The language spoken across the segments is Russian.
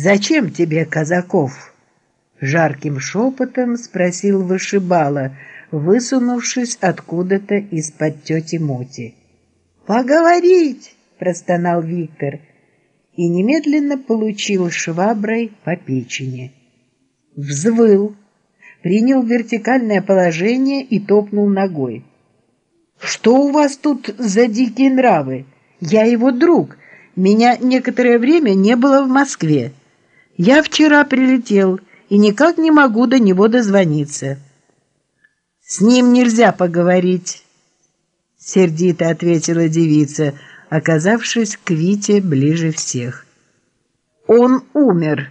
«Зачем тебе Казаков?» Жарким шепотом спросил вышибала, высунувшись откуда-то из-под тети Моти. «Поговорить!» — простонал Виктор и немедленно получил шваброй по печени. Взвыл, принял вертикальное положение и топнул ногой. «Что у вас тут за дикие нравы? Я его друг. Меня некоторое время не было в Москве. Я вчера прилетел и никак не могу до него дозвониться». «С ним нельзя поговорить», — сердито ответила девица, оказавшись к Вите ближе всех. «Он умер».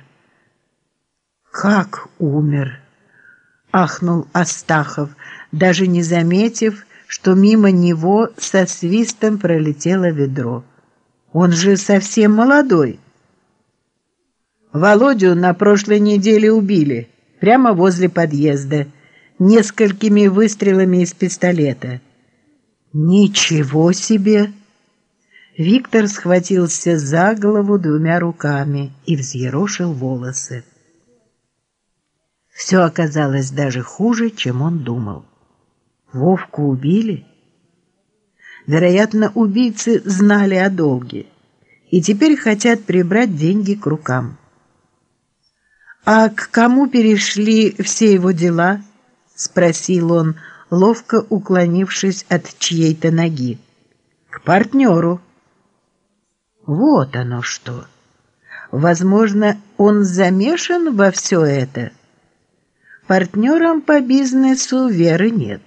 «Как умер?» — ахнул Астахов, даже не заметив, что мимо него со свистом пролетело ведро. Он же совсем молодой. Володю на прошлой неделе убили, прямо возле подъезда, несколькими выстрелами из пистолета. Ничего себе! Виктор схватился за голову двумя руками и взъерошил волосы. Все оказалось даже хуже, чем он думал. Вовку убили? Вероятно, убийцы знали о долге и теперь хотят прибрать деньги к рукам. «А к кому перешли все его дела?» — спросил он, ловко уклонившись от чьей-то ноги. «К партнеру». «Вот оно что! Возможно, он замешан во все это?» Партнерам по бизнесу веры нет.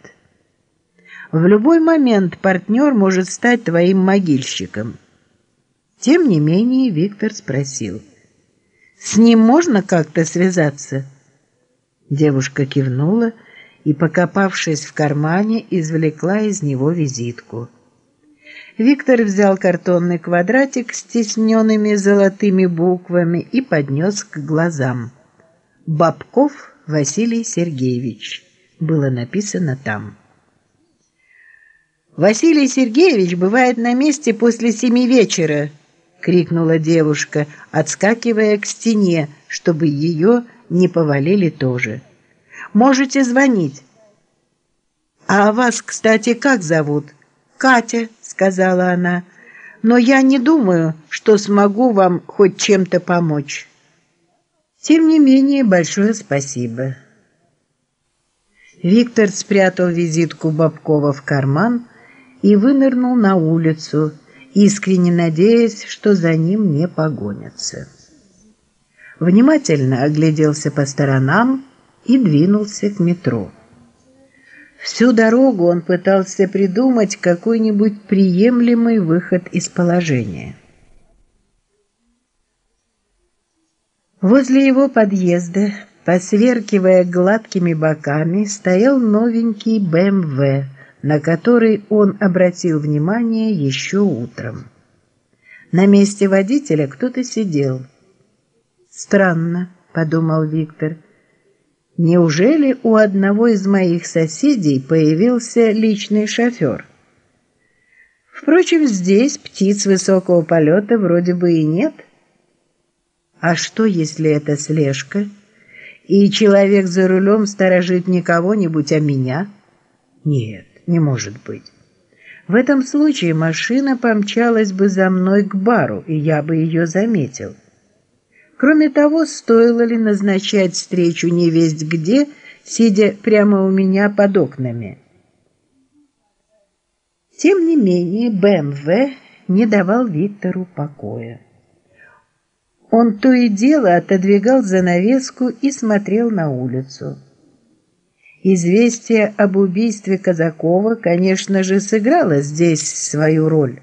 В любой момент партнер может стать твоим могильщиком. Тем не менее Виктор спросил, «С ним можно как-то связаться?» Девушка кивнула и, покопавшись в кармане, извлекла из него визитку. Виктор взял картонный квадратик с тесненными золотыми буквами и поднес к глазам. «Бабков Василий Сергеевич» было написано там. «Василий Сергеевич бывает на месте после семи вечера!» — крикнула девушка, отскакивая к стене, чтобы ее не повалили тоже. «Можете звонить». «А вас, кстати, как зовут?» «Катя», — сказала она, — «но я не думаю, что смогу вам хоть чем-то помочь». «Тем не менее, большое спасибо». Виктор спрятал визитку Бабкова в карман, и вынырнул на улицу, искренне надеясь, что за ним не погонятся. Внимательно огляделся по сторонам и двинулся к метро. Всю дорогу он пытался придумать какой-нибудь приемлемый выход из положения. Возле его подъезда, посверкивая гладкими боками, стоял новенький БМВ на который он обратил внимание еще утром. На месте водителя кто-то сидел. «Странно», — подумал Виктор. «Неужели у одного из моих соседей появился личный шофер?» Впрочем, здесь птиц высокого полета вроде бы и нет. А что, если это слежка, и человек за рулем сторожит не кого-нибудь, а меня? Нет не может быть. В этом случае машина помчалась бы за мной к бару, и я бы ее заметил. Кроме того, стоило ли назначать встречу невесть где, сидя прямо у меня под окнами? Тем не менее, БМВ не давал Виктору покоя. Он то и дело отодвигал занавеску и смотрел на улицу. Известие об убийстве Казакова, конечно же, сыграло здесь свою роль.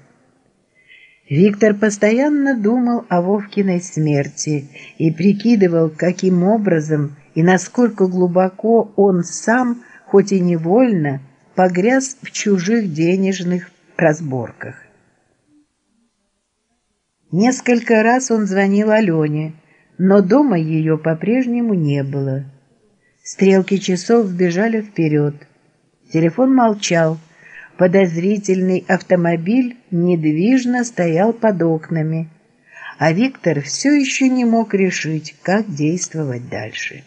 Виктор постоянно думал о Вовкиной смерти и прикидывал, каким образом и насколько глубоко он сам, хоть и невольно, погряз в чужих денежных разборках. Несколько раз он звонил Алене, но дома ее по-прежнему не было. Стрелки часов бежали вперед. Телефон молчал. Подозрительный автомобиль недвижно стоял под окнами. а Виктор все еще не мог решить, как действовать дальше.